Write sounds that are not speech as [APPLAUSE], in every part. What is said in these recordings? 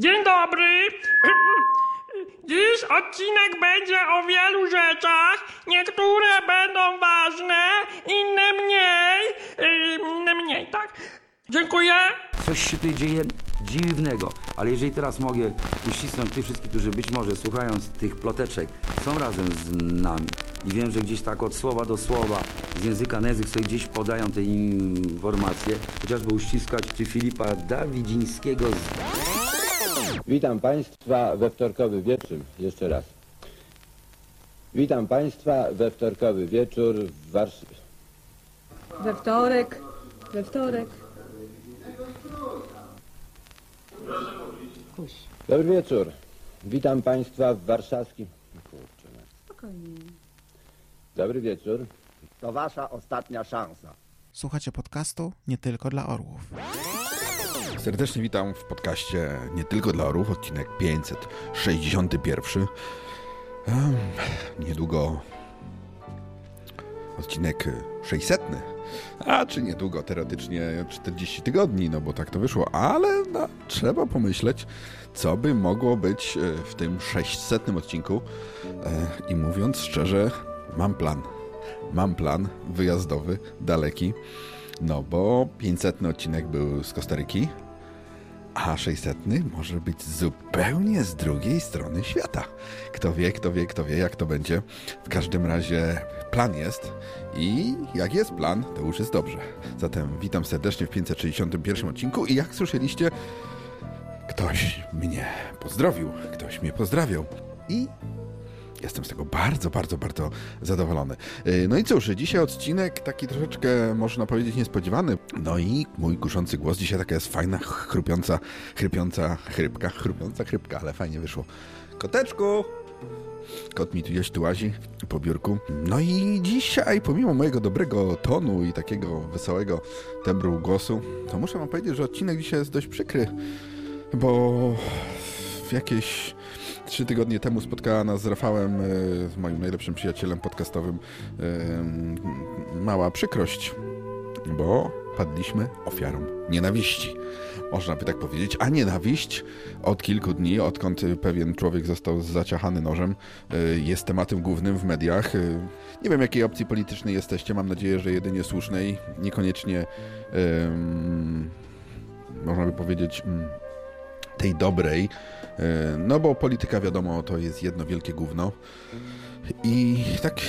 Dzień dobry. Dziś odcinek będzie o wielu rzeczach. Niektóre będą ważne, inne mniej. Yy, Inne mniej, tak? Dziękuję. Coś się tutaj dzieje dziwnego, ale jeżeli teraz mogę uścisnąć tych wszystkich, którzy być może słuchając tych ploteczek są razem z nami i wiem, że gdzieś tak od słowa do słowa z języka na język sobie gdzieś podają te informacje, chociażby uściskać czy Filipa Dawidzińskiego z Witam Państwa we wtorkowy wieczór. Jeszcze raz. Witam Państwa we wtorkowy wieczór w Warszawie. We wtorek, we wtorek. Kuś, Dobry wieczór. Witam Państwa w warszawskim... Kurczę, no. spokojnie. Dobry wieczór. To wasza ostatnia szansa. Słuchacie podcastu nie tylko dla orłów. Serdecznie witam w podcaście Nie tylko dla orłów, odcinek 561. Em, Niedługo odcinek 600. A czy niedługo, teoretycznie 40 tygodni, no bo tak to wyszło, ale no, trzeba pomyśleć, co by mogło być e, w tym 600 odcinku. E, I mówiąc szczerze, mam plan. Mam plan wyjazdowy, daleki. No bo 500 odcinek był z Kostaryki, a 600 może być zupełnie z drugiej strony świata. Kto wie, kto wie, kto wie, jak to będzie. W każdym razie plan jest i jak jest plan, to już jest dobrze. Zatem witam serdecznie w 561 odcinku i jak słyszeliście, ktoś mnie pozdrowił, ktoś mnie pozdrawiał i Jestem z tego bardzo, bardzo, bardzo zadowolony. Yy, No i cóż, dzisiaj odcinek taki troszeczkę, można powiedzieć, niespodziewany. No i mój kuszący głos dzisiaj taka jest fajna, chrupiąca, chrypiąca chrypka, chrupiąca chrypka, ale fajnie wyszło. Koteczku! Kot mi tu gdzieś tu łazi po biurku. No i dzisiaj, pomimo mojego dobrego tonu i takiego wesołego tembru głosu, to muszę wam powiedzieć, że odcinek dzisiaj jest dość przykry, bo w jakieś trzy tygodnie temu spotkała nas z Rafałem, e, z moim najlepszym przyjacielem podcastowym, e, mała przykrość, bo padliśmy ofiarą nienawiści. Można by tak powiedzieć, a nienawiść od kilku dni, odkąd pewien człowiek został zaciachany nożem, e, jest tematem głównym w mediach. Nie wiem, jakiej opcji politycznej jesteście, mam nadzieję, że jedynie słusznej, niekoniecznie, em, można by powiedzieć, mm, tej dobrej, e, no bo polityka wiadomo to jest jedno wielkie gówno. I tak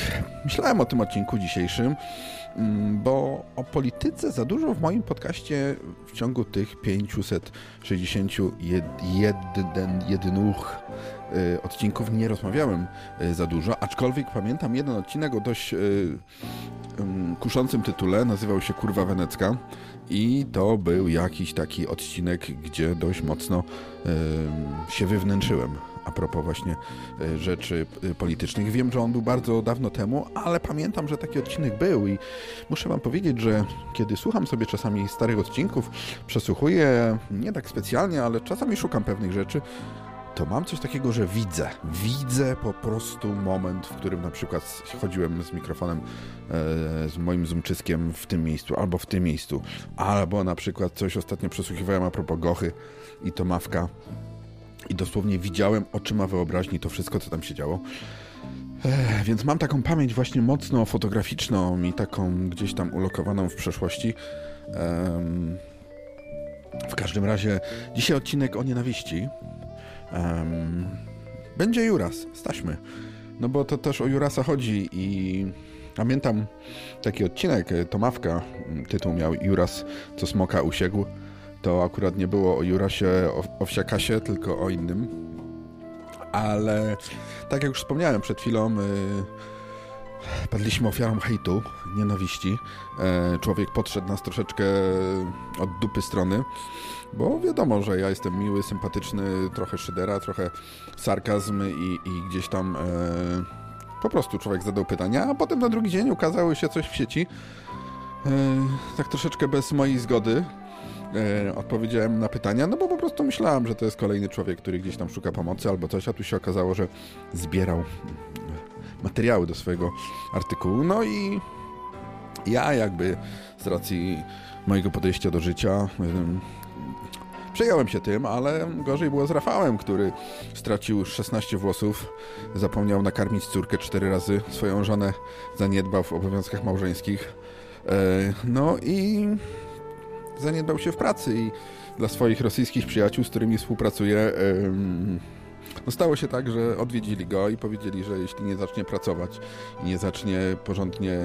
myślałem o tym odcinku dzisiejszym, mm, bo o polityce za dużo w moim podcaście w ciągu tych 561 jedynów e, odcinków nie rozmawiałem e, za dużo, aczkolwiek pamiętam jeden odcinek o dość em, kuszącym tytule, nazywał się Kurwa Wenecka i to był jakiś taki odcinek, gdzie dość mocno się wywnętrzyłem a propos właśnie rzeczy politycznych. Wiem, że on był bardzo dawno temu, ale pamiętam, że taki odcinek był i muszę wam powiedzieć, że kiedy słucham sobie czasami starych odcinków, przesłuchuję nie tak specjalnie, ale czasami szukam pewnych rzeczy, to mam coś takiego, że widzę. Widzę po prostu moment, w którym na przykład chodziłem z mikrofonem, e, z moim zoomczyskiem w tym miejscu, albo w tym miejscu, albo na przykład coś ostatnio przesłuchiwałem a propos Gochy i Tomawka i dosłownie widziałem oczyma wyobraźni to wszystko, co tam się działo. Ech, więc mam taką pamięć właśnie mocno fotograficzną i taką gdzieś tam ulokowaną w przeszłości. Em, w każdym razie dzisiaj odcinek o nienawiści. Em, będzie Juras, staśmy. No bo to też o Jurasa chodzi i pamiętam taki odcinek, e, Tomawka, tytuł miał Juras, co smoka usiegł. To akurat nie było o Jurasie o- Owsiakasie, tylko o innym. Ale tak jak już wspomniałem przed chwilą, y, padliśmy ofiarą hejtu, nienawiści. E, Człowiek podszedł nas troszeczkę od dupy strony, bo wiadomo, że ja jestem miły, sympatyczny, trochę szydera, trochę sarkazm i, i gdzieś tam e, po prostu człowiek zadał pytania, a potem na drugi dzień ukazało się coś w sieci, e, tak troszeczkę bez mojej zgody, odpowiedziałem na pytania, no bo po prostu myślałem, że to jest kolejny człowiek, który gdzieś tam szuka pomocy albo coś, a tu się okazało, że zbierał materiały do swojego artykułu. No i ja jakby z racji mojego podejścia do życia przejąłem się tym, ale gorzej było z Rafałem, który stracił 16 włosów, zapomniał nakarmić córkę cztery razy, swoją żonę zaniedbał w obowiązkach małżeńskich. E, no i zaniedbał się w pracy i dla swoich rosyjskich przyjaciół, z którymi współpracuje, no stało się tak, że odwiedzili go i powiedzieli, że jeśli nie zacznie pracować i nie zacznie porządnie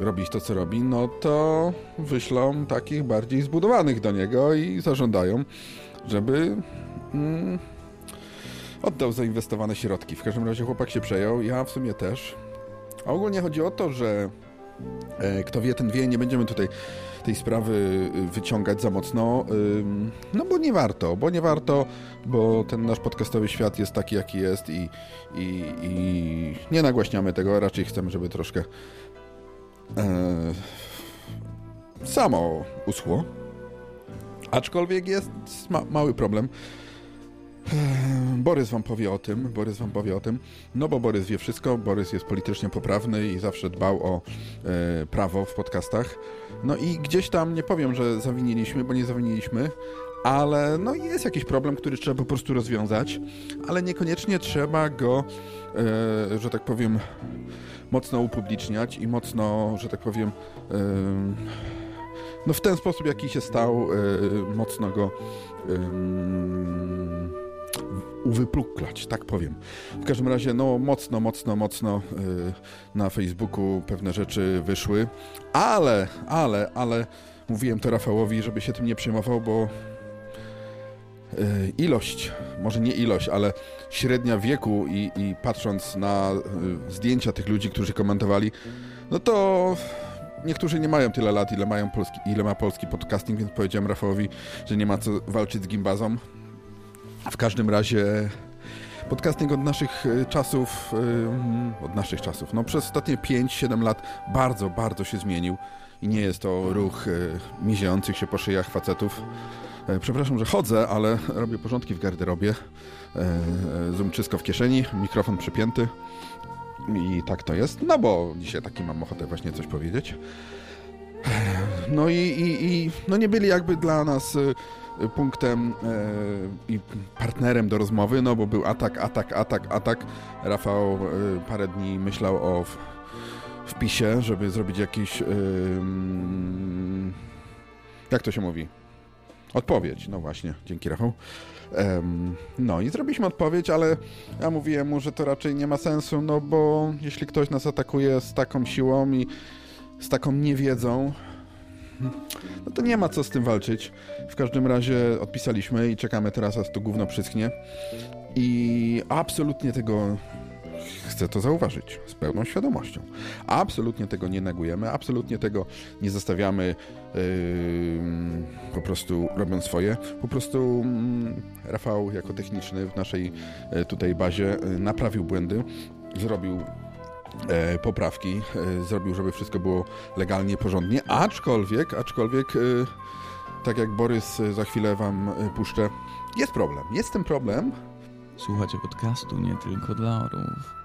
robić to, co robi, no to wyślą takich bardziej zbudowanych do niego i zażądają, żeby mm, oddał zainwestowane środki. W każdym razie chłopak się przejął, ja w sumie też. A ogólnie chodzi o to, że e, kto wie, ten wie, nie będziemy tutaj tej sprawy y, wyciągać za mocno, no bo nie warto, bo nie warto, bo ten nasz podcastowy świat jest taki, jaki jest i, i, i nie nagłaśniamy tego, raczej chcemy, żeby troszkę e, samo uschło. Aczkolwiek jest ma mały problem. Borys wam powie o tym, Borys wam powie o tym, no bo Borys wie wszystko, Borys jest politycznie poprawny i zawsze dbał o e, prawo w podcastach. No i gdzieś tam, nie powiem, że zawiniliśmy, bo nie zawiniliśmy, ale no jest jakiś problem, który trzeba po prostu rozwiązać, ale niekoniecznie trzeba go, e, że tak powiem, mocno upubliczniać i mocno, że tak powiem, e, no w ten sposób, jaki się stał, e, mocno go uwypuklać, tak powiem. W każdym razie, no mocno, mocno, mocno yy, na Facebooku pewne rzeczy wyszły, ale, ale, ale mówiłem to Rafałowi, żeby się tym nie przejmował, bo yy, ilość, może nie ilość, ale średnia wieku i, i patrząc na yy, zdjęcia tych ludzi, którzy komentowali, no to niektórzy nie mają tyle lat, ile, mają polski, ile ma polski podcasting, więc powiedziałem Rafałowi, że nie ma co walczyć z gimbazą. W każdym razie podcasting od naszych e, czasów, e, od naszych czasów, no przez ostatnie 5-7 lat bardzo, bardzo się zmienił i nie jest to ruch e, miziejących się po szyjach facetów. Przepraszam, że chodzę, ale robię porządki w garderobie. Zoom w kieszeni, mikrofon przypięty. I tak to jest, no bo dzisiaj taki mam ochotę właśnie coś powiedzieć. No i, i, i no nie byli jakby dla nas punktem e, i partnerem do rozmowy, no bo był atak, atak, atak, atak. Rafał e, parę dni myślał o wpisie, żeby zrobić jakiś... E, jak to się mówi? Odpowiedź, no właśnie, dzięki Rafał. No i zrobiliśmy odpowiedź, ale ja mówiłem mu, że to raczej nie ma sensu, no bo jeśli ktoś nas atakuje z taką siłą i z taką niewiedzą, no to nie ma co z tym walczyć. W każdym razie odpisaliśmy i czekamy teraz, aż to gówno przyschnie. I absolutnie tego chcę to zauważyć z pełną świadomością. Absolutnie tego nie negujemy, absolutnie tego nie zostawiamy yy, po prostu robiąc swoje. Po prostu yy, Rafał jako techniczny w naszej yy, tutaj bazie y, naprawił błędy, zrobił e, poprawki, e, zrobił, żeby wszystko było legalnie, porządnie, aczkolwiek, aczkolwiek, e, tak jak Borys e, za chwilę wam e, puszczę, jest problem, jest ten problem. Słuchacie podcastu nie tylko dla orłów.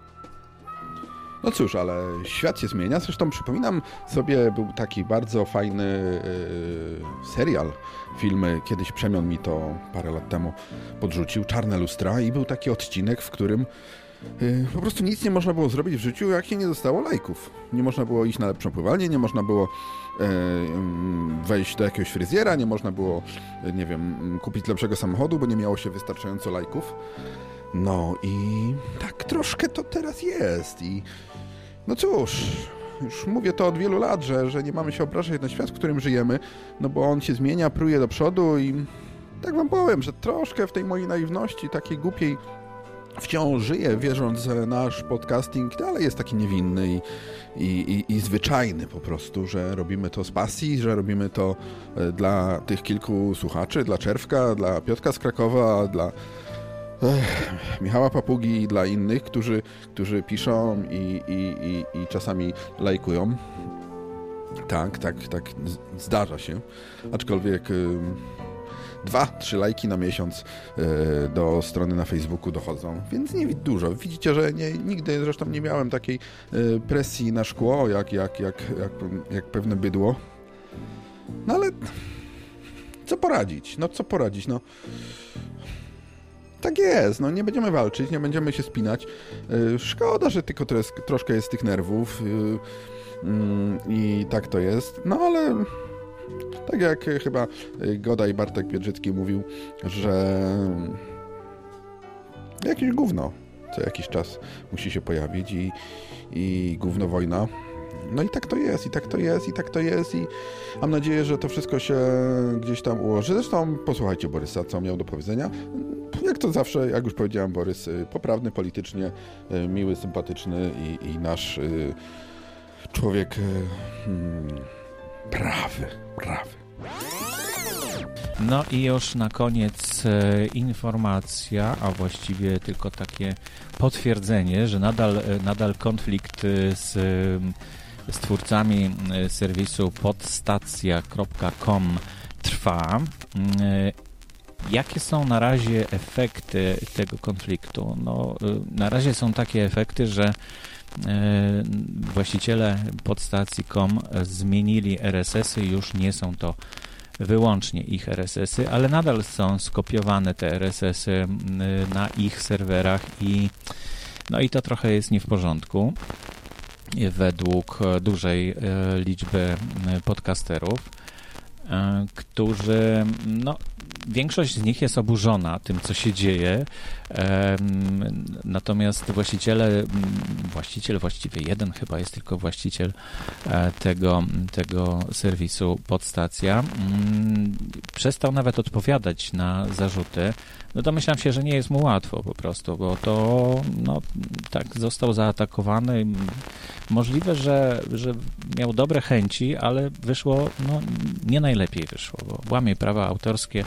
No cóż, ale świat się zmienia. Zresztą przypominam sobie, był taki bardzo fajny yy, serial, filmy. Kiedyś Przemion mi to parę lat temu podrzucił, Czarne Lustra i był taki odcinek, w którym po prostu nic nie można było zrobić w życiu, jak się nie dostało lajków. Nie można było iść na lepszą pływalnię, nie można było e, mm, wejść do jakiegoś fryzjera, nie można było, nie wiem, kupić lepszego samochodu, bo nie miało się wystarczająco lajków. No i tak troszkę to teraz jest i no cóż, już mówię to od wielu lat, że, że nie mamy się obrażać na świat, w którym żyjemy, no bo on się zmienia, pruje do przodu i tak wam powiem, że troszkę w tej mojej naiwności, takiej głupiej wciąż żyje, wierząc, że nasz podcasting dalej jest taki niewinny i, i, i, i, zwyczajny po prostu, że robimy to z pasji, że robimy to e, dla tych kilku słuchaczy, dla Czerwka, dla Piotka z Krakowa, dla ech, Michała Papugi i dla innych, którzy, którzy piszą i, i, i czasami lajkują. Tak, tak, tak, zdarza się. Aczkolwiek... Yy, 2-3 lajki na miesiąc e, do strony na Facebooku dochodzą, więc nie dużo. Widzicie, że nie, nigdy zresztą nie miałem takiej e, presji na szkło, jak, jak, jak, jak, jak pewne bydło. No ale co poradzić? No co poradzić? No tak jest, no nie będziemy walczyć, nie będziemy się spinać. E, szkoda, że tylko troszkę jest tych nerwów mm, i tak to jest, no ale tak jak chyba Goda i Bartek Biedrzycki mówił, że jakieś gówno co jakiś czas musi się pojawić i, i gówno wojna. No i tak to jest, i tak to jest, i tak to jest i mam nadzieję, że to wszystko się gdzieś tam ułoży. Zresztą posłuchajcie Borysa, co miał do powiedzenia. Jak to zawsze, jak już powiedziałem, Borys, y, poprawny politycznie, miły, sympatyczny i, i nasz człowiek hmm, prawy, prawy. No i już na koniec e, informacja, a właściwie tylko takie potwierdzenie, że nadal, e, nadal konflikt e, z, z twórcami serwisu podstacja.com trwa. Jakie są na razie efekty tego konfliktu? No, na razie są takie efekty, że właściciele podstacji.com zmienili RSS-y, już nie są to wyłącznie ich RSS-y, ale nadal są skopiowane te RSS-y na ich serwerach i no i to trochę jest nie w porządku według dużej e, liczby podcasterów, e, którzy no, większość z nich jest oburzona tym, co się dzieje, natomiast właściciele, właściciel właściwie jeden chyba jest tylko właściciel e, tego, tego serwisu podstacja, przestał nawet odpowiadać na zarzuty, no domyślam się, że nie jest mu łatwo po prostu, bo to no, tak został zaatakowany. Możliwe, że, że miał dobre chęci, ale wyszło, no nie najlepiej wyszło, bo łamie prawa autorskie,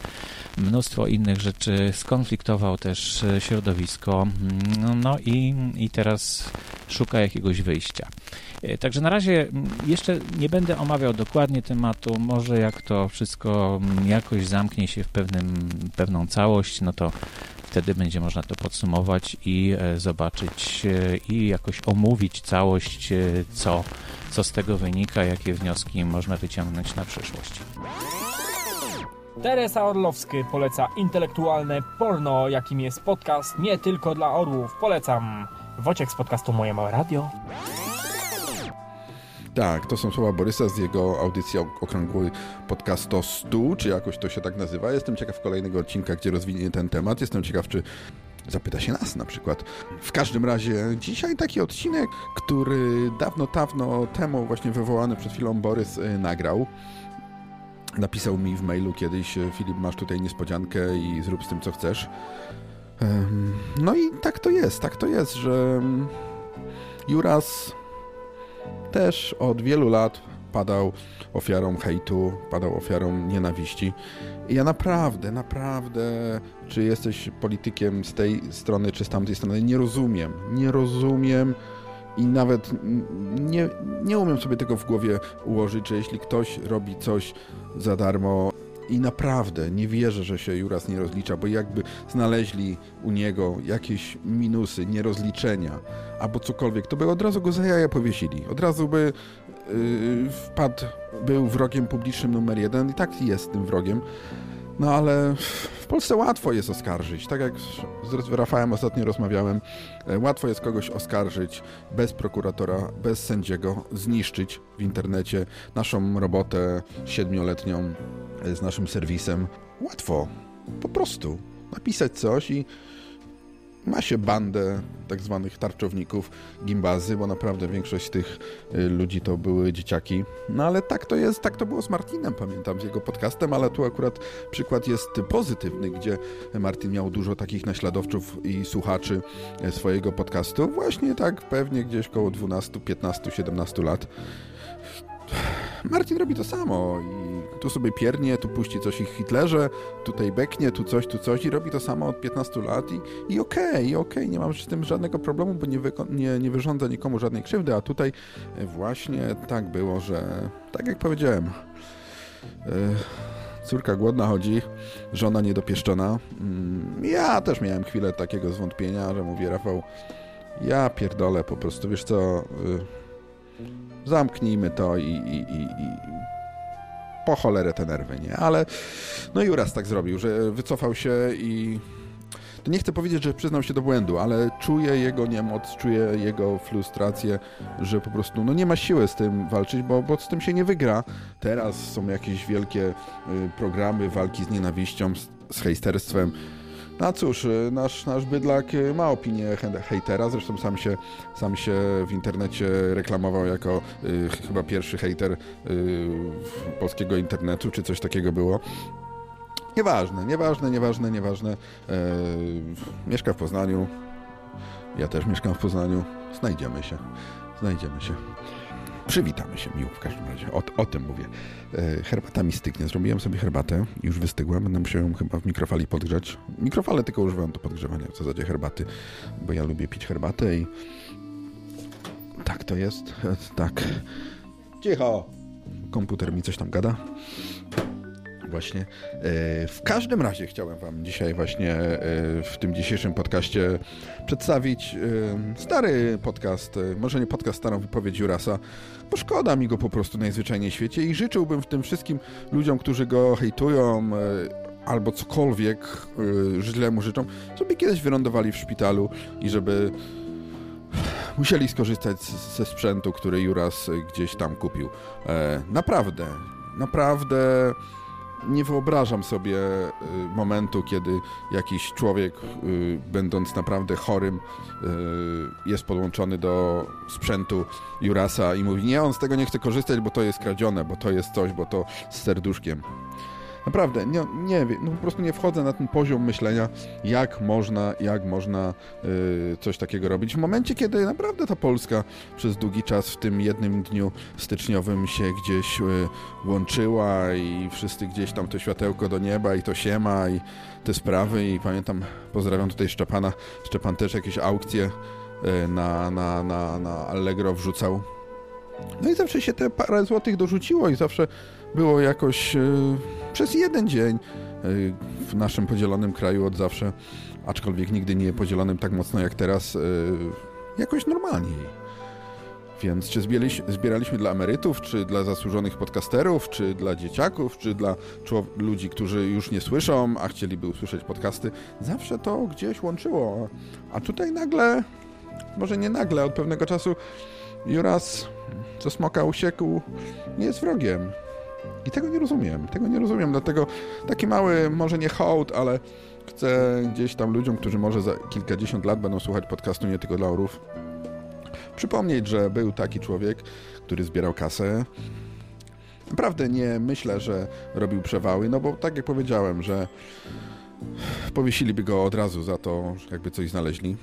mnóstwo innych rzeczy, skonfliktował też środowisko, no, no i, i teraz szuka jakiegoś wyjścia. E, także na razie jeszcze nie będę omawiał dokładnie tematu. Może jak to wszystko jakoś zamknie się w pewnym, pewną całość, no to wtedy będzie można to podsumować i e, zobaczyć e, i jakoś omówić całość, co, co z tego wynika, jakie wnioski można wyciągnąć na przyszłość. Teresa Orlowski poleca intelektualne porno, jakim jest podcast nie tylko dla orłów. Polecam. Wociek z podcastu Moje Małe Radio. Tak, to są słowa Borysa z jego audycji okrągłej podcastu 100, czy jakoś to się tak nazywa. Jestem ciekaw kolejnego odcinka, gdzie rozwinie ten temat. Jestem ciekaw, czy zapyta się nas na przykład. W każdym razie dzisiaj taki odcinek, który dawno, dawno temu właśnie wywołany przed chwilą Borys y, nagrał. Napisał mi w mailu kiedyś, y, Filip, masz tutaj niespodziankę i zrób z tym, co chcesz. No i tak to jest, tak to jest, że Juras też od wielu lat padał ofiarą hejtu, padał ofiarą nienawiści. I ja naprawdę, naprawdę, czy jesteś politykiem z tej strony, czy z tamtej strony, nie rozumiem. Nie rozumiem i nawet nie, nie umiem sobie tego w głowie ułożyć, że jeśli ktoś robi coś za darmo, i naprawdę nie wierzę, że się Juras nie rozlicza, bo jakby znaleźli u niego jakieś minusy, nierozliczenia albo cokolwiek, to by od razu go za jaja powiesili. Od razu by yy, wpadł, był wrogiem publicznym numer jeden i tak jest tym wrogiem. No ale w Polsce łatwo jest oskarżyć. Tak jak z Rafałem ostatnio rozmawiałem, e, łatwo jest kogoś oskarżyć bez prokuratora, bez sędziego, zniszczyć w internecie naszą robotę siedmioletnią z naszym serwisem. Łatwo, po prostu napisać coś i ma się bandę tak zwanych tarczowników, gimbazy, bo naprawdę większość tych y, ludzi to były dzieciaki. No ale tak to jest, tak to było z Martinem, pamiętam, z jego podcastem, ale tu akurat przykład jest pozytywny, gdzie Martin miał dużo takich naśladowców i słuchaczy e, swojego podcastu. Właśnie tak pewnie gdzieś koło 12, 15, 17 lat. Martin robi to samo i tu sobie piernie, tu puści coś ich Hitlerze, tutaj beknie, tu coś, tu coś i robi to samo od 15 lat i, i okej, okay, okej, okay, nie mam z tym żadnego problemu, bo nie, nie, nie wyrządza nikomu żadnej krzywdy, a tutaj właśnie tak było, że tak jak powiedziałem, yy, córka głodna chodzi, żona niedopieszczona. Yy, ja też miałem chwilę takiego zwątpienia, że mówię, Rafał, ja pierdolę po prostu, wiesz co... Yy, zamknijmy to i, i, i, i po cholerę te nerwy, nie? Ale no i Juras tak zrobił, że wycofał się i nie chcę powiedzieć, że przyznał się do błędu, ale czuję jego niemoc, czuję jego frustrację, że po prostu no nie ma siły z tym walczyć, bo, bo z tym się nie wygra. Teraz są jakieś wielkie y, programy walki z nienawiścią, z, z hejsterstwem. No cóż, y, nasz, nasz bydlak y, ma opinię he- hejtera, zresztą sam się, sam się w internecie reklamował jako y, chyba pierwszy hejter y, polskiego internetu, czy coś takiego było. Nieważne, nieważne, nieważne, nieważne. E, mieszka w Poznaniu. Ja też mieszkam w Poznaniu. Znajdziemy się. Znajdziemy się. Przywitamy się miło w każdym razie. O, o tym mówię. E, herbata mi stygnie. Zrobiłem sobie herbatę. Już wystygła. Będę musiał ją chyba w mikrofali podgrzać. Mikrofale tylko używam do podgrzewania w zasadzie herbaty, bo ja lubię pić herbatę i tak to jest. E, tak. Cicho! Komputer mi coś tam gada właśnie. E, W każdym razie chciałem Wam dzisiaj właśnie e, w tym dzisiejszym podcaście przedstawić e, stary podcast, może nie podcast, starą wypowiedź Jurasa, bo szkoda mi go po prostu najzwyczajniej w świecie i życzyłbym w tym wszystkim ludziom, którzy go hejtują albo cokolwiek źle mu życzą, żeby kiedyś wylądowali w szpitalu i żeby musieli skorzystać ze sprzętu, który Juras gdzieś tam kupił. Naprawdę, naprawdę nie wyobrażam sobie y, momentu, kiedy jakiś człowiek, y, będąc naprawdę chorym, y, jest podłączony do sprzętu Jurasa i mówi, nie, on z tego nie chce korzystać, bo to jest kradzione, bo to jest coś, bo to z serduszkiem. Naprawdę, nie, nie wiem, no po prostu nie wchodzę na ten poziom myślenia, jak można, jak można y, coś takiego robić. W momencie, kiedy naprawdę ta Polska przez długi czas w tym jednym dniu styczniowym się gdzieś y, łączyła i wszyscy gdzieś tam to światełko do nieba i to siema i te sprawy i pamiętam, pozdrawiam tutaj Szczepana, Szczepan też jakieś aukcje y, na, na, na, na Allegro wrzucał. No i zawsze się te parę złotych dorzuciło i zawsze było jakoś y, przez jeden dzień y, w naszym podzielonym kraju od zawsze, aczkolwiek nigdy nie podzielonym tak mocno jak teraz, y, jakoś normalniej. Więc czy zbieraliśmy, dla emerytów, czy dla zasłużonych podcasterów, czy dla dzieciaków, czy dla ludzi, którzy już nie słyszą, a chcieliby usłyszeć podcasty, zawsze to gdzieś łączyło. A tutaj nagle, może nie nagle, od pewnego czasu Juras, co smoka usiekł, jest wrogiem. I tego nie rozumiem, tego nie rozumiem, dlatego taki mały, może nie hołd, ale chcę gdzieś tam ludziom, którzy może za kilkadziesiąt lat będą słuchać podcastu nie tylko dla orów, przypomnieć, że był taki człowiek, który zbierał kasę. Naprawdę nie myślę, że robił przewały, no bo tak jak powiedziałem, że powiesiliby go od razu za to, jakby coś znaleźli.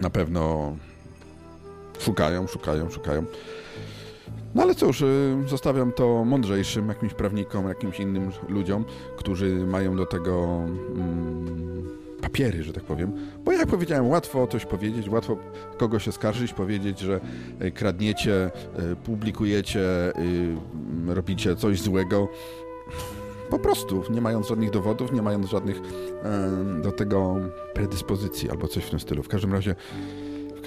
Na pewno szukają, szukają, szukają. No ale cóż, y, zostawiam to mądrzejszym, jakimś prawnikom, jakimś innym ludziom, którzy mają do tego mm, papiery, że tak powiem. Bo jak powiedziałem, łatwo coś powiedzieć, łatwo kogoś oskarżyć, powiedzieć, że y, kradniecie, y, publikujecie, mm, robicie coś złego. Po prostu, nie mając żadnych dowodów, nie mając żadnych do tego predyspozycji albo coś w tym stylu. W każdym razie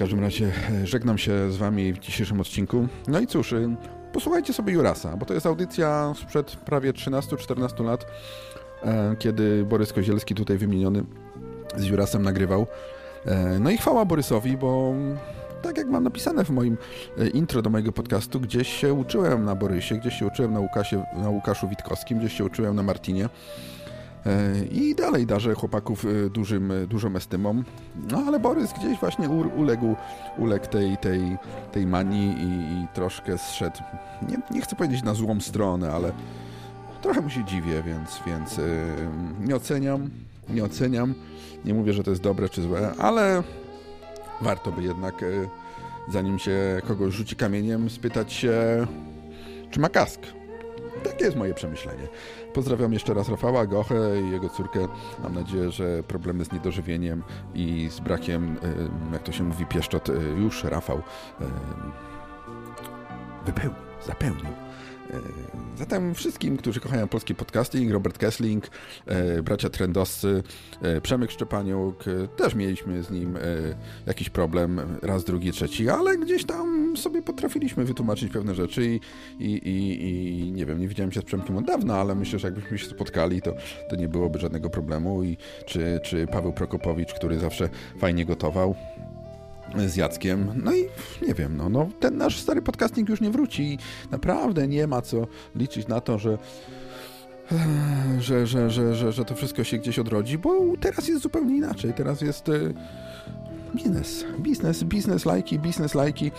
każdym razie e, żegnam się z Wami w dzisiejszym odcinku. No i cóż, y, posłuchajcie sobie Jurasa, bo to jest audycja sprzed prawie 13-14 lat, e, kiedy Borys Kozielski, tutaj wymieniony, z Jurasem nagrywał. E, No i chwała Borysowi, bo tak jak mam napisane w moim e, intro do mojego podcastu, gdzieś się uczyłem na Borysie, gdzieś się uczyłem na, Łukasie, na Łukaszu Witkowskim, gdzieś się uczyłem na Martinie. E, I dalej darzę chłopaków e, dużym, e, dużą estymą. No ale Borys gdzieś właśnie uległ, uległ tej, tej, tej manii i, i troszkę zszedł, nie, nie chcę powiedzieć na złą stronę, ale trochę mu się dziwię, więc, więc e, nie oceniam, nie oceniam. Nie mówię, że to jest dobre czy złe, ale warto by jednak, e, zanim się kogoś rzuci kamieniem, spytać się, czy ma kask. Takie jest moje przemyślenie. Pozdrawiam jeszcze raz Rafała Gochę i jego córkę. Mam nadzieję, że problemy z niedożywieniem i z brakiem, em, jak to się mówi, pieszczot e, już Rafał wypełnił, zapełnił. Zatem wszystkim, którzy kochają polski podcasting, Robert Kessling, e, bracia Trendowscy, e, Przemek Szczepaniuk, e, też mieliśmy z nim jakiś problem, raz, drugi, trzeci, ale gdzieś tam sobie potrafiliśmy wytłumaczyć pewne rzeczy i, i, i, i nie wiem, nie widziałem się z Przemkiem od dawna, ale myślę, że jakbyśmy się spotkali, to, to nie byłoby żadnego problemu i czy, czy Paweł Prokopowicz, który zawsze fajnie gotował, z Jackiem. No i nie wiem, no, no, ten nasz stary podcasting już nie wróci i naprawdę nie ma co liczyć na to, że [SIGHS] że, że, że, że, że to wszystko się gdzieś odrodzi, bo teraz jest zupełnie inaczej. Teraz jest e, biznes, biznes, biznes lajki, biznes lajki.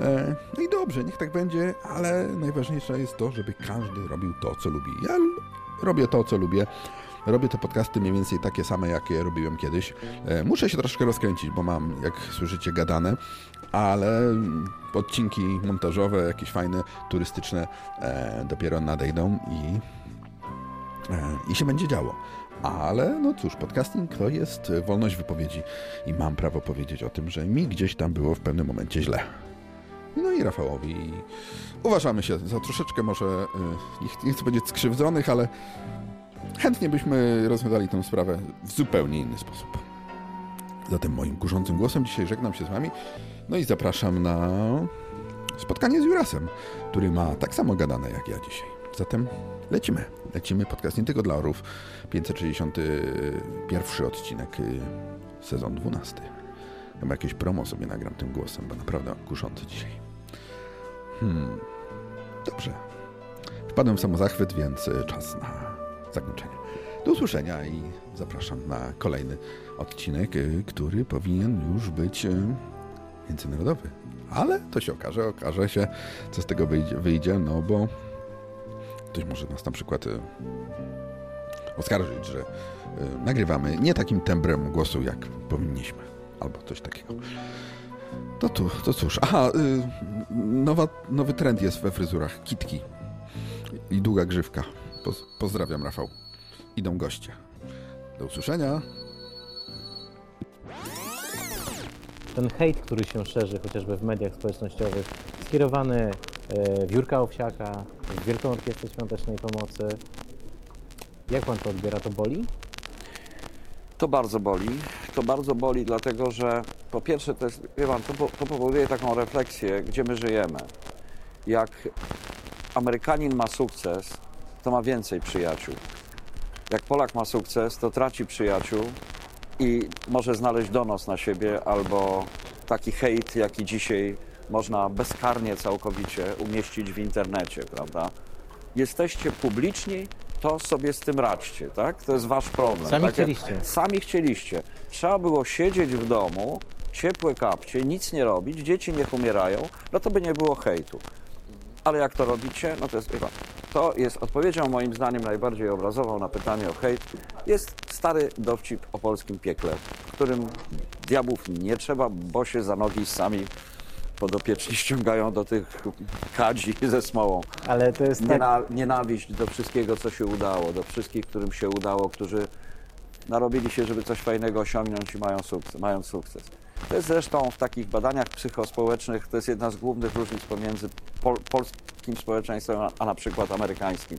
E, no i dobrze, niech tak będzie, ale najważniejsze jest to, żeby każdy robił to, co lubi. Ja robię to, co lubię. Robię te podcasty mniej więcej takie same, jakie robiłem kiedyś. E, muszę się troszkę rozkręcić, bo mam, jak słyszycie, gadane, ale odcinki montażowe, jakieś fajne, turystyczne e, dopiero nadejdą i, e, i się będzie działo. Ale no cóż, podcasting to jest wolność wypowiedzi i mam prawo powiedzieć o tym, że mi gdzieś tam było w pewnym momencie źle. No i Rafałowi. Uważamy się za troszeczkę może, nie chcę powiedzieć skrzywdzonych, ale chętnie byśmy rozwiązali tę sprawę w zupełnie inny sposób. Zatem moim kurzącym głosem dzisiaj żegnam się z Wami, no i zapraszam na spotkanie z Jurasem, który ma tak samo gadane jak ja dzisiaj. Zatem lecimy. Lecimy, podcast nie tylko dla orów, 561 odcinek, y, sezon 12. Chyba jakieś promo sobie nagram tym głosem, bo naprawdę kuszący dzisiaj. Hmm, dobrze. Wpadłem w samozachwyt, więc y, czas na zakończenie. Do usłyszenia i zapraszam na kolejny odcinek, y, który powinien już być y, międzynarodowy. Ale to się okaże, okaże się, co z tego wyjdzie, wyjdzie no bo ktoś może nas na przykład y, oskarżyć, że nagrywamy nie takim tembrem głosu, jak powinniśmy, albo coś takiego. To, tu, to cóż, aha, nowa, nowy trend jest we fryzurach, kitki i długa grzywka. Poz pozdrawiam, Rafał. Idą goście. Do usłyszenia. Ten hejt, który się szerzy chociażby w mediach społecznościowych, skierowany e, w Jurka Owsiaka, w Wielką Orkiestrę Świątecznej Pomocy. Jak pan to odbiera? To boli? To bardzo boli. To bardzo boli, dlatego że po pierwsze to jest, wie pan, to, to powoduje taką refleksję, gdzie my żyjemy. Jak Amerykanin ma sukces, to ma więcej przyjaciół. Jak Polak ma sukces, to traci przyjaciół i może znaleźć donos na siebie albo taki hejt, jaki dzisiaj można bezkarnie całkowicie umieścić w internecie, prawda? Jesteście publiczni, to sobie z tym radźcie, tak? To jest wasz problem. Sami tak? chcieliście. Sami chcieliście. Trzeba było siedzieć w domu, ciepłe kapcie, nic nie robić, dzieci niech umierają, no to by nie było hejtu. Ale jak to robicie, no to jest, chyba, to jest odpowiedzią moim zdaniem najbardziej obrazową na pytanie o hejt. Jest stary dowcip o polskim piekle, w którym diabłów nie trzeba, bo się za nogi sami podopieczni ściągają do tych kadzi ze smołą. Ale to jest Niena, tak... Nienawiść do wszystkiego, co się udało, do wszystkich, którym się udało, którzy narobili się, żeby coś fajnego osiągnąć i mają sukces. Mają sukces. To jest zresztą w takich badaniach psychospołecznych, to jest jedna z głównych różnic pomiędzy pol polskim społeczeństwem, a na przykład amerykańskim.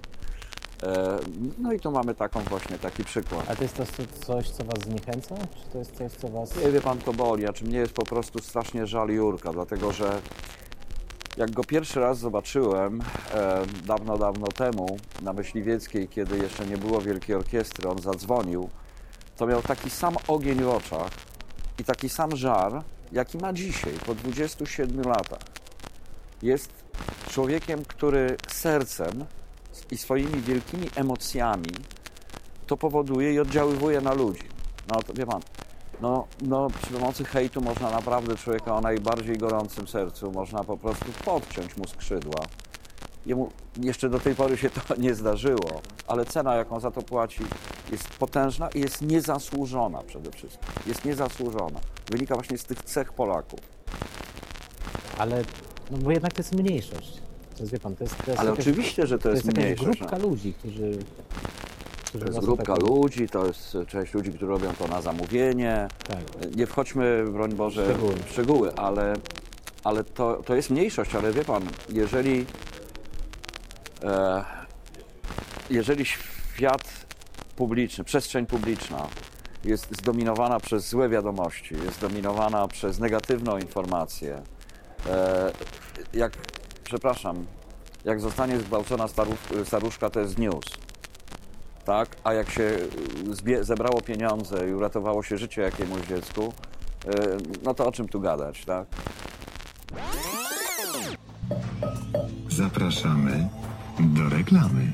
E, no i tu mamy taką właśnie taki przykład. A to jest to coś, co Was zniechęca? Czy to jest coś, co Was... Nie wie Pan, to boli, a czy mnie jest po prostu strasznie żal Jurka, dlatego że jak go pierwszy raz zobaczyłem e, dawno, dawno temu na Myśliwieckiej, kiedy jeszcze nie było Wielkiej Orkiestry, on zadzwonił, to miał taki sam ogień w oczach, i taki sam żar, jaki ma dzisiaj, po 27 latach. Jest człowiekiem, który sercem i swoimi wielkimi emocjami to powoduje i oddziaływuje na ludzi. No to wie pan, no, no przy pomocy hejtu można naprawdę człowieka o najbardziej gorącym sercu, można po prostu podciąć mu skrzydła. Jemu jeszcze do tej pory się to [LAUGHS] nie zdarzyło, ale cena, jaką za to płaci, jest potężna i jest niezasłużona przede wszystkim. Jest niezasłużona. Wynika właśnie z tych cech Polaków. Ale, no bo jednak to jest mniejszość. To jest, wie pan, to jest, to jest Ale jakaś, oczywiście, że to, to jest, jest mniejszość. jakaś grupka no. ludzi, którzy... którzy To jest grupka ludzi, to jest część ludzi, którzy robią to na zamówienie. Tak. Nie wchodźmy, broń Boże, Szczegóły. w szczegóły, ale, ale to, to jest mniejszość, ale wie pan, jeżeli E, jeżeli świat publiczny, przestrzeń publiczna jest zdominowana przez złe wiadomości, jest zdominowana przez negatywną informację, e, jak, przepraszam, jak zostanie zgwałcona staru- staruszka, to jest news. Tak? A jak się zbie- zebrało pieniądze i uratowało się życie jakiemuś dziecku, e, no to o czym tu gadać, tak? Zapraszamy do reklamy.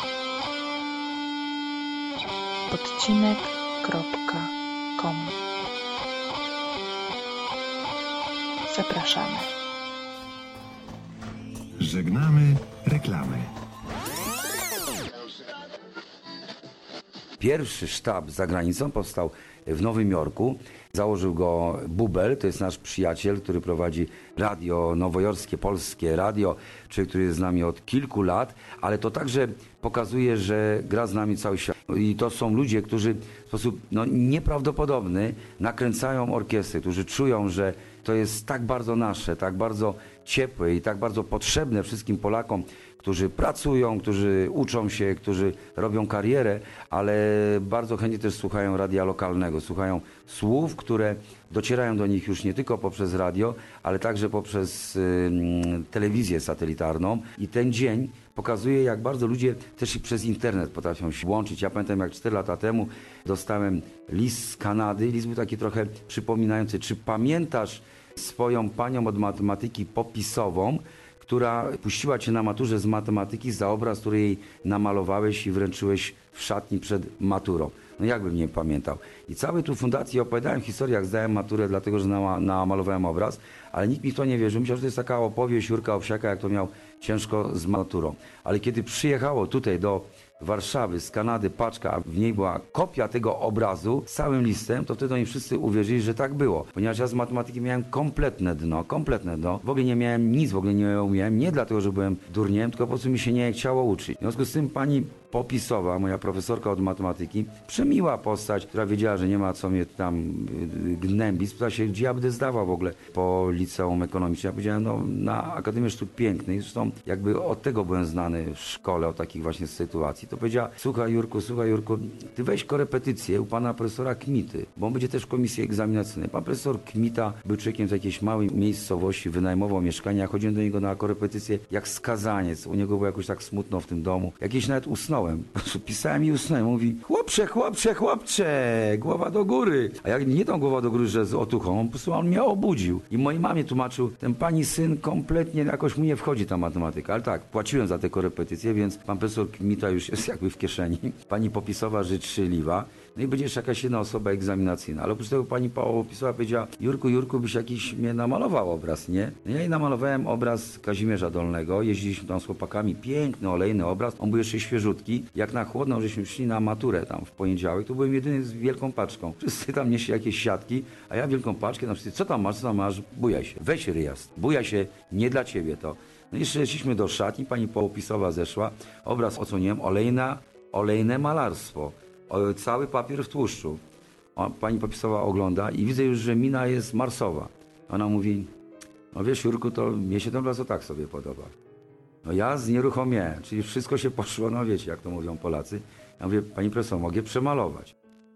Podcinek.com Zapraszamy. Żegnamy reklamy. Pierwszy sztab za granicą powstał w Nowym Jorku. Założył go Bubel, to jest nasz przyjaciel, który prowadzi radio nowojorskie, polskie radio, czyli który jest z nami od kilku lat, ale to także pokazuje, że gra z nami cały świat. I to są ludzie, którzy w sposób no, nieprawdopodobny nakręcają orkiestry, którzy czują, że to jest tak bardzo nasze, tak bardzo ciepłe i tak bardzo potrzebne wszystkim Polakom, którzy pracują, którzy uczą się, którzy robią karierę, ale bardzo chętnie też słuchają radia lokalnego, słuchają słów, które docierają do nich już nie tylko poprzez radio, ale także poprzez y, telewizję satelitarną. I ten dzień pokazuje, jak bardzo ludzie też i przez internet potrafią się łączyć. Ja pamiętam, jak 4 lata temu dostałem list z Kanady. List był taki trochę przypominający, czy pamiętasz swoją panią od matematyki popisową, która puściła cię na maturze z matematyki za obraz, który jej namalowałeś i wręczyłeś w szatni przed maturą. No jakbym nie pamiętał. I całej tu fundacji opowiadałem historię, jak zdałem maturę, dlatego że nama- namalowałem obraz, ale nikt mi w to nie wierzył. Myślał, że to jest taka opowieść Jurka Owsiaka, jak to miał ciężko z maturą. Ale kiedy przyjechało tutaj do Warszawy z Kanady paczka, a w niej była kopia tego obrazu z całym listem, to wtedy oni wszyscy uwierzyli, że tak było. Ponieważ ja z matematyki miałem kompletne dno, kompletne dno. W ogóle nie miałem nic, w ogóle nie umiałem. Nie dlatego, że byłem durniem, tylko po prostu mi się nie chciało uczyć. W związku z tym pani popisowa, moja profesorka od matematyki, przemiła postać, która wiedziała, że nie ma co mnie tam y, gnębić. Spytała się, gdzie ja będę zdawał w ogóle po liceum ekonomicznym. Ja powiedziałem, no na Akademię Sztuk Pięknych. Zresztą jakby od tego byłem znany w szkole, od takich właśnie sytuacji. To powiedziała, słuchaj Jurku, słuchaj Jurku, ty weź korepetycję u pana profesora Kmity, bo on będzie też w komisji egzaminacyjnej. Pan profesor Kmita był człowiekiem z jakiejś małej miejscowości, wynajmował mieszkanie, ja chodziłem do niego na korepetycję jak skazaniec. U niego było jakoś tak smutno w tym domu. Jakieś nawet usnąłem. Po prostu pisałem i usnąłem. Mówi, chłopcze, chłopcze, chłopcze, głowa do góry. A jak nie tą głowa do góry, że z otuchą, on po prostu on mnie obudził. I mojej mamie tłumaczył, ten pani syn kompletnie jakoś mu nie wchodzi ta matematyka. Ale tak, płaciłem za te korepetycje, więc pan profesor Kmita już jest jakby w kieszeni. Pani popisowa życzliwa. No i będzie jeszcze jakaś jedna osoba egzaminacyjna. Ale oprócz tego pani popisowa powiedziała, Jurku, Jurku, byś jakiś mnie namalował obraz, nie? No ja jej namalowałem obraz Kazimierza Dolnego. Jeździliśmy tam z chłopakami. Piękny, olejny obraz. On był jeszcze świeżutki. Jak na chłodną, żeśmy szli na maturę tam w poniedziałek, to byłem jedyny z wielką paczką. Wszyscy tam nieśli jakieś siatki, a ja wielką paczkę. Tam wszyscy, co tam masz, co tam masz? Bujaj się. Weź ryjast. Bujaj się. Nie dla ciebie to. No i szliśmy do szatni, pani popisowa zeszła. Obraz odsłoniłem. Olejna, olejne malarstwo. Cały papier w tłuszczu. Pani popisowa ogląda i widzę już, że mina jest marsowa. Ona mówi, no wiesz Jurku, to mnie się ten obraz o tak sobie podoba. No ja znieruchomiałem, czyli wszystko się poszło, no wiecie, jak to mówią Polacy. Ja mówię, pani profesor, mogę przemalować.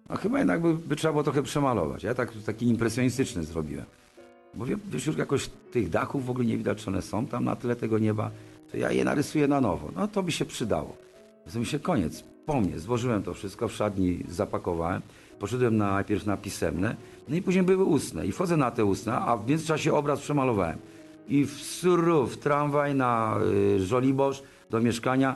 No chyba jednak by, by trzeba było trochę przemalować. Ja tak, taki impresjonistyczny zrobiłem. Bo wie, wiesz, Jurku, jakoś tych dachów w ogóle nie widać, czy one są tam na tyle tego nieba. To ja je narysuję na nowo. No to by się przydało. Mi się koniec. Po mnie. Złożyłem to wszystko, w szatni zapakowałem. Poszedłem najpierw na pisemne, no i później były ustne. I wchodzę na te ustne, a w międzyczasie obraz przemalowałem. I w surów, tramwaj na y, Żoliborz do mieszkania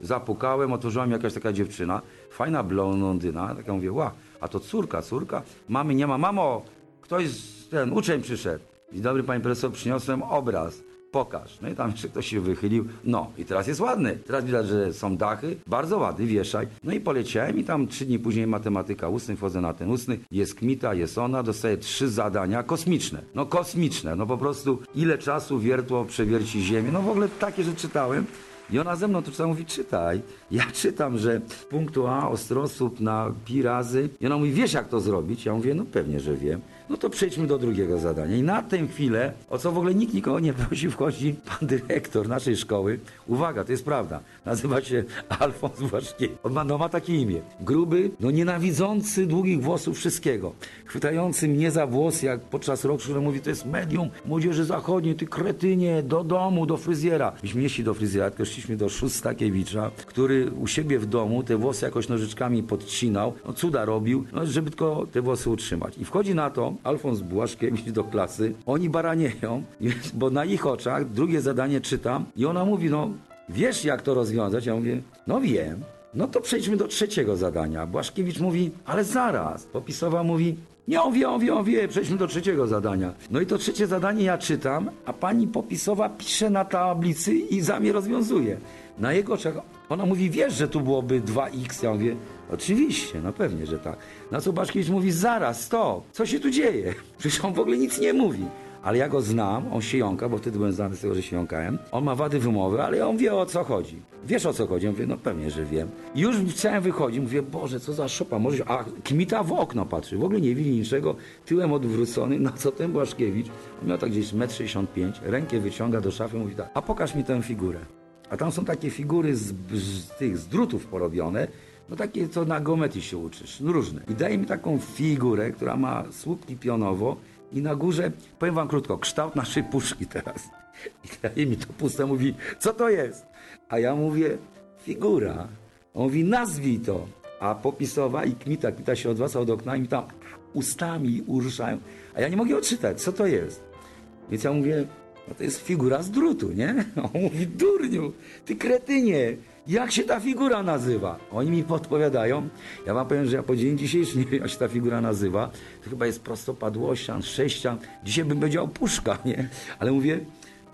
zapukałem, otworzyła mi jakaś taka dziewczyna, fajna blondyna, taka mówię, ła, a to córka, córka, mamy nie ma, mamo, ktoś, z- ten uczeń przyszedł. Dzień dobry, pani profesor, przyniosłem obraz. Pokaż. No i tam jeszcze ktoś się wychylił. No i teraz jest ładny. Teraz widać, że są dachy. Bardzo ładny, wieszaj. No i poleciałem i tam trzy dni później matematyka ustny, wchodzę na ten ustny. Jest kmita, jest ona, dostaję trzy zadania kosmiczne. No kosmiczne. No po prostu ile czasu wiertło przewierci Ziemię. No w ogóle takie rzeczy czytałem. I ona ze mną to czyta, mówi, czytaj. Ja czytam, że punktu A ostrosłup na pi razy. I ona mówi, wiesz jak to zrobić? Ja mówię, no pewnie, że wiem. No to przejdźmy do drugiego zadania. I na tę chwilę, o co w ogóle nikt nikogo nie prosi, [LAUGHS] wchodzi pan dyrektor naszej szkoły. Uwaga, to jest prawda. Nazywa się Alfons Błaszkiewicz. On ma, no, ma takie imię. Gruby, no nienawidzący długich włosów wszystkiego. Chwytający mnie za włos, jak podczas roku szkolnego mówi, to jest medium młodzieży zachodniej, ty kretynie, do domu, do fryzjera. Myśmy nie do fryzjera, tylko szliśmy do Szóstakiewicza, który u siebie w domu te włosy jakoś nożyczkami podcinał, no cuda robił, no, żeby tylko te włosy utrzymać. I wchodzi na to Alfons Błaszkiewicz do klasy, oni baranieją, [LAUGHS] bo na ich oczach drugie zadanie czytam i ona mówi, no wiesz jak to rozwiązać? Ja mówię, no wiem. No to przejdźmy do trzeciego zadania. Błaszkiewicz mówi, ale zaraz. Popisowa mówi, nie, on wie, on wie, on wie, przejdźmy do trzeciego zadania. No i to trzecie zadanie ja czytam, a pani popisowa pisze na tablicy i za mnie rozwiązuje. Na jego oczach ona mówi, wiesz, że tu byłoby 2x? Ja mówię, oczywiście, no pewnie, że tak. Na co Baszkiewicz mówi, zaraz, stop, co się tu dzieje? Przecież on w ogóle nic nie mówi. Ale ja go znam, on się jąka, bo wtedy byłem znany z tego, że się jąkałem. On ma wady wymowy, ale on wie o co chodzi. Wiesz o co chodzi? Ja mówię, no pewnie, że wiem. I już chciałem wychodzić, mówię, Boże, co za szopa, może... się- A kmita w okno patrzy, w ogóle nie widzi niczego, tyłem odwrócony, na co ten Błaszkiewicz, on miał tak gdzieś 1,65 m, rękę wyciąga do szafy, mówi tak, a pokaż mi tę figurę. A tam są takie figury z, z tych z drutów porobione, no takie, co na geometrii się uczysz, no różne. I daje mi taką figurę, która ma słupki pionowo i na górze, powiem wam krótko, kształt naszej puszki teraz. I daje mi to puste, mówi, co to jest? A ja mówię, figura. On mówi, nazwij to. A popisowa i kmita, kmita się odwraca od okna i mi tam ustami uruszają. A ja nie mogę odczytać, co to jest. Więc ja mówię, no to jest figura z drutu, nie? [LAUGHS] On mówi, durniu, ty kretynie, jak się ta figura nazywa? Oni mi podpowiadają. Ja wam powiem, że ja po dzień dzisiejszy nie wiem, jak się ta figura nazywa. To chyba jest prostopadłościan, sześcian. Dzisiaj bym powiedział puszka, nie? Ale mówię,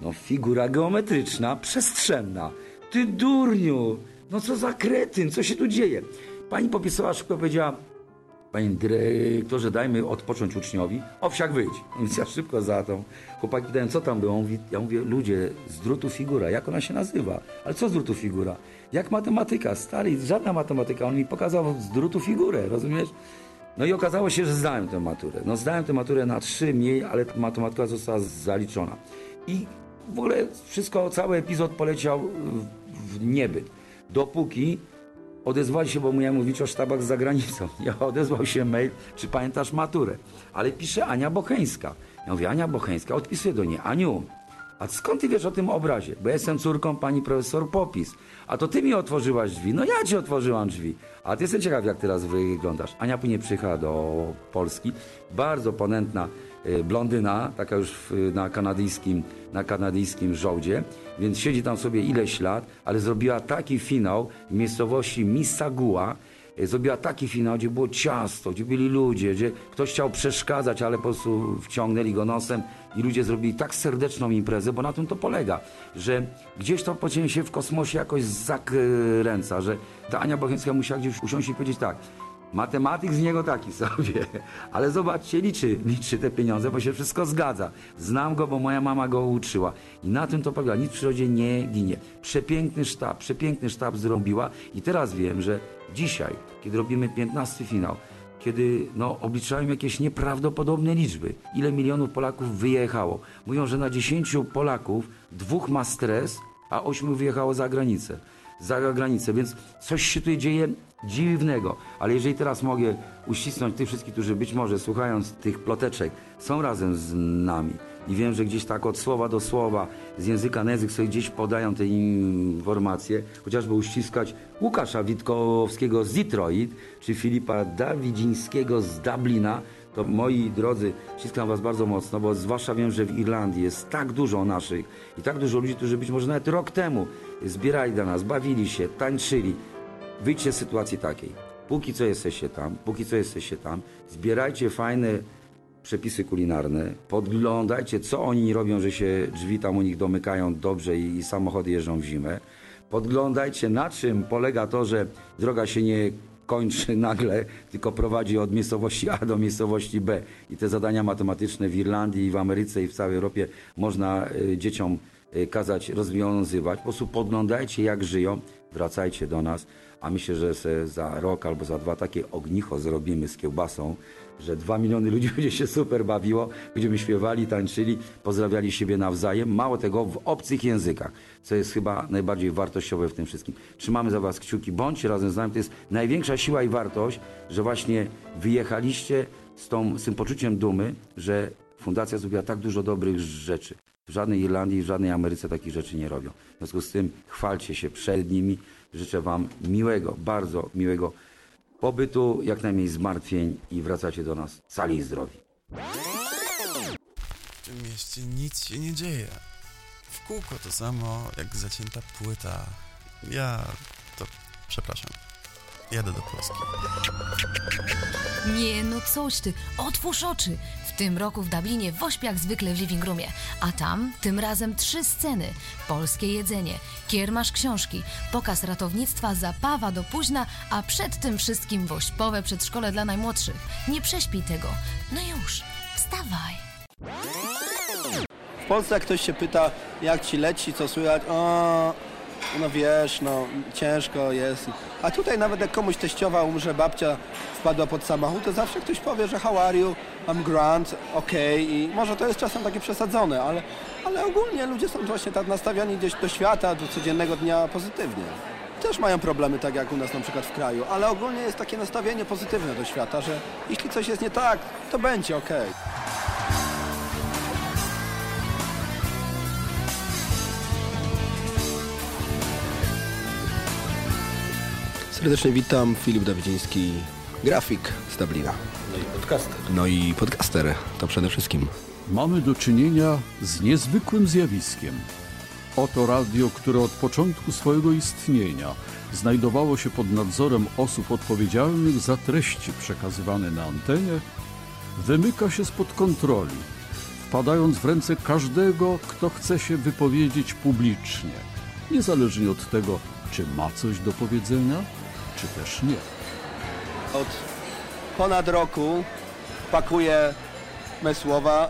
no figura geometryczna, przestrzenna. Ty durniu, no co za kretyn, co się tu dzieje? Pani popisowa szybko powiedziała, Panie dyrektorze, dajmy odpocząć uczniowi. Owsiak wyjdź. [LAUGHS] Więc ja szybko za tą. Chłopaki pytają, co tam było? Ja mówię, ludzie, z drutu figura. Jak ona się nazywa? Ale co z drutu figura? Jak matematyka? Stary, żadna matematyka. On mi pokazał z drutu figurę, rozumiesz? No i okazało się, że zdałem tę maturę. No zdałem tę maturę na trzy mniej, ale matematyka została zaliczona. I w ogóle wszystko, cały epizod poleciał w, niebyt. Dopóki odezwali się, bo miałem mówić o sztabach za granicą. [LAUGHS] Ja odezwał się mail, czy pamiętasz maturę? Ale pisze Ania Bocheńska. Ja mówię, Ania Bocheńska, odpisuję do niej, Aniu, a skąd ty wiesz o tym obrazie? Bo ja jestem córką pani profesor Popis. A to ty mi otworzyłaś drzwi. No ja ci otworzyłam drzwi. A ty jestem ciekaw, jak teraz wyglądasz. Ania później przyjechała do Polski. Bardzo ponętna y, blondyna, taka już na, kanadyjskim, na kanadyjskim żołdzie. Więc siedzi tam sobie ileś lat, ale zrobiła taki finał w miejscowości Missagua, y, zrobiła taki finał, gdzie było ciasto, gdzie byli ludzie, gdzie ktoś chciał przeszkadzać, ale po prostu wciągnęli go nosem i ludzie zrobili tak serdeczną imprezę, bo na tym to polega, że gdzieś to pocięcie się w kosmosie jakoś zakręca, że ta Ania Bocheńska musiała gdzieś usiąść i powiedzieć tak, Matematyk z niego taki [LAUGHS] sobie, ale zobaczcie, liczy, liczy te pieniądze, bo się wszystko zgadza. Znam go, bo moja mama go uczyła. I na tym to polega. Nic w przyrodzie nie ginie. Przepiękny sztab, przepiękny sztab zrobiła i teraz wiem, że dzisiaj, kiedy robimy 15 finał, kiedy no, obliczają jakieś nieprawdopodobne liczby, ile milionów Polaków wyjechało. Mówią, że na 10 Polaków dwóch ma stres, a ośmiu wyjechało za granicę. Za granicę, więc coś się tutaj dzieje dziwnego. Ale jeżeli teraz mogę uścisnąć tych wszystkich, którzy być może słuchając tych ploteczek są razem z nami i wiem, że gdzieś tak od słowa do słowa, z języka na język sobie gdzieś podają te informacje, chociażby uściskać Łukasza Witkowskiego z Detroit, czy Filipa Dawidzińskiego z Dublina, to moi drodzy, ściskam was bardzo mocno, bo zwłaszcza wiem, że w Irlandii jest tak dużo naszych i tak dużo ludzi, którzy być może nawet rok temu zbierali dla nas, bawili się, tańczyli. Wyjdźcie z sytuacji takiej. Póki co jesteście tam, póki co jesteście tam, zbierajcie fajne przepisy kulinarne, podglądajcie, co oni robią, że się drzwi tam u nich domykają dobrze i, i samochody jeżdżą w zimę. Podglądajcie, na czym polega to, że droga się nie kończy nagle, tylko prowadzi od miejscowości A do miejscowości B. I te zadania matematyczne w Irlandii w Ameryce i w całej Europie można y, dzieciom y, kazać rozwiązywać. Po prostu podglądajcie, jak żyją, wracajcie do nas, a myślę, że se za rok albo za dwa takie ognicho zrobimy z kiełbasą, że dwa miliony ludzi [LAUGHS] będzie się super bawiło, będziemy śpiewali, tańczyli, pozdrawiali siebie nawzajem. Mało tego, w obcych językach, co jest chyba najbardziej wartościowe w tym wszystkim. Trzymamy za Was kciuki, bądźcie razem z nami. To jest największa siła i wartość, że właśnie wyjechaliście z, tą, z tym poczuciem dumy, że Fundacja zrobiła tak dużo dobrych rzeczy. W żadnej Irlandii, w żadnej Ameryce takich rzeczy nie robią. W związku z tym chwalcie się przed nimi. Życzę Wam miłego, bardzo miłego pobytu, jak najmniej zmartwień i wracacie do nas cali i zdrowi. W tym mieście nic się nie dzieje. W kółko to samo, jak zacięta płyta. Ja to przepraszam. Jadę do Polski. Nie, no coś ty, otwórz oczy. W tym roku w Dublinie wośp jak zwykle w living roomie, a tam tym razem trzy sceny. Polskie jedzenie, kiermasz książki, pokaz ratownictwa, zapawa do późna, a przed tym wszystkim wośpowe przedszkole dla najmłodszych. Nie prześpij tego. No już, wstawaj. W Polsce jak ktoś się pyta, jak ci leci, co słychać, o, no wiesz, no ciężko jest. A tutaj nawet jak komuś teściowa umrze, babcia wpadła pod samochód, to zawsze ktoś powie, że how are you, I'm grand, okej i może to jest czasem takie przesadzone, ale, ale ogólnie ludzie są właśnie tak nastawiani gdzieś do świata, do codziennego dnia pozytywnie. Też mają problemy, tak jak u nas na przykład w kraju, ale ogólnie jest takie nastawienie pozytywne do świata, że jeśli coś jest nie tak, to będzie okej. Serdecznie witam, Filip Dawidziński, grafik z Dublina. No i podcaster. No i podcaster, to przede wszystkim. Mamy do czynienia z niezwykłym zjawiskiem. Oto radio, które od początku swojego istnienia znajdowało się pod nadzorem osób odpowiedzialnych za treści przekazywane na antenie, wymyka się spod kontroli, wpadając w ręce każdego, kto chce się wypowiedzieć publicznie, niezależnie od tego, czy ma coś do powiedzenia, czy też nie. Od ponad roku pakuję me słowa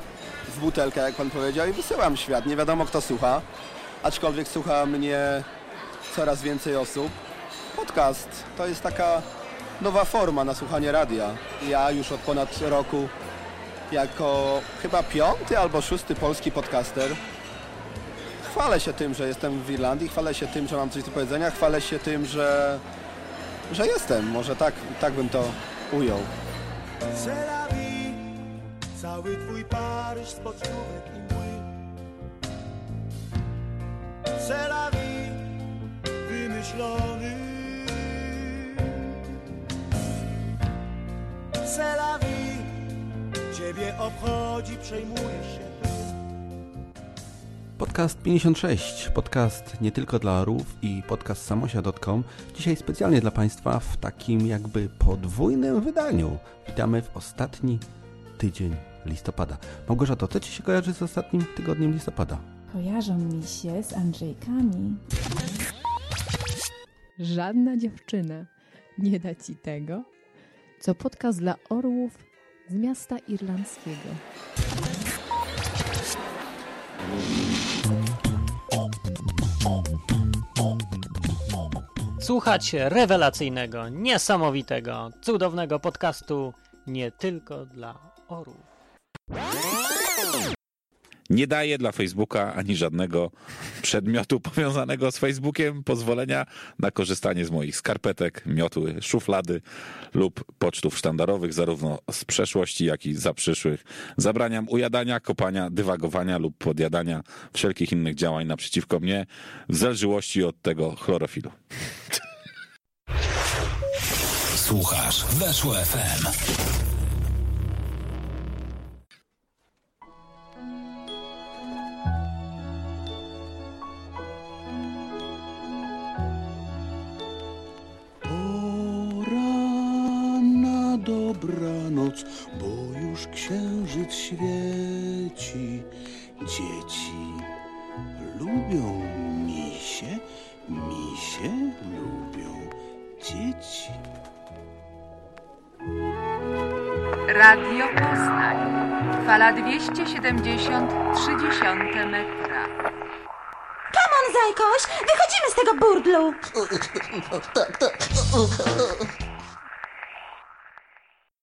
w butelkę, jak pan powiedział, i wysyłam świat. Nie wiadomo, kto słucha, aczkolwiek słucha mnie coraz więcej osób. Podcast to jest taka nowa forma na słuchanie radia. Ja już od ponad roku jako chyba piąty albo szósty polski podcaster chwalę się tym, że jestem w Irlandii, chwalę się tym, że mam coś do powiedzenia, chwalę się tym, że, że jestem. Może tak, tak bym to ujął. Cały twój Paryż z pocztówek i mły. C'est la vie, wymyślony. C'est la vie, ciebie obchodzi, przejmujesz się. Podcast 56, podcast nie tylko dla orłów i podcast samosia.com. Dzisiaj specjalnie dla Państwa w takim jakby podwójnym wydaniu. Witamy w ostatni tydzień listopada. Małgorzato, co Ci się kojarzy z ostatnim tygodniem listopada? Kojarzą mi się z Andrzejkami. Żadna dziewczyna nie da ci tego, co podcast dla orłów z miasta irlandzkiego. Słuchacie rewelacyjnego, niesamowitego, cudownego podcastu nie tylko dla orłów. Nie daję dla Facebooka ani żadnego przedmiotu [LAUGHS] powiązanego z Facebookiem pozwolenia na korzystanie z moich skarpetek, miotły, szuflady lub pocztów sztandarowych, zarówno z przeszłości, jak i za przyszłych. Zabraniam ujadania, kopania, dywagowania lub podjadania wszelkich innych działań naprzeciwko mnie w zależności od tego chlorofilu. Słuchasz Weszło FM. Dobranoc, bo już księżyc świeci. Dzieci lubią misie, misie lubią dzieci. Radio Poznań. Fala 270 30 metra. Come on, Zajkoś! Wychodzimy z tego burdlu! [LAUGHS] Tak, tak.